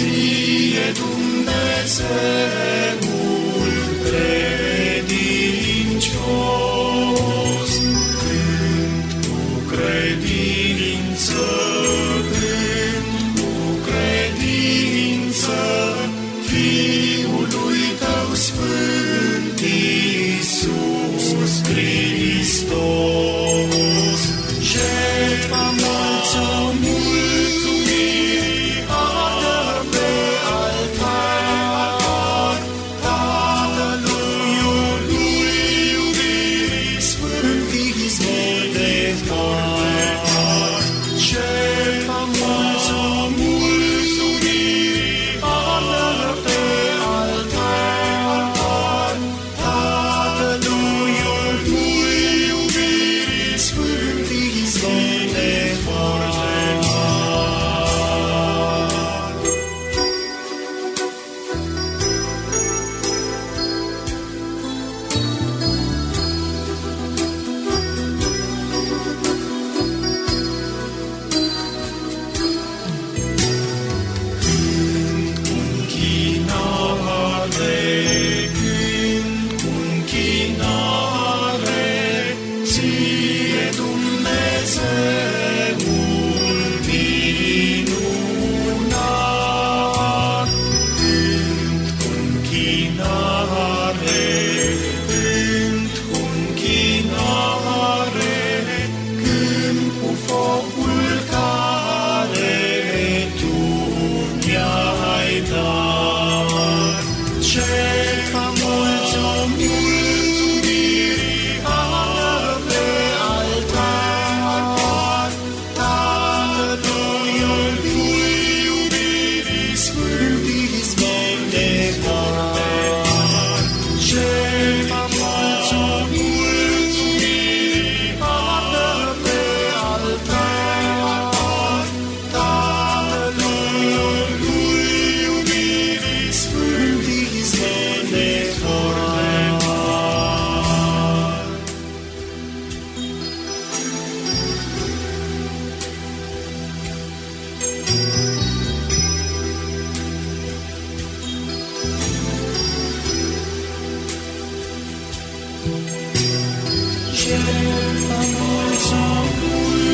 ție Dumnezeu for Thank you.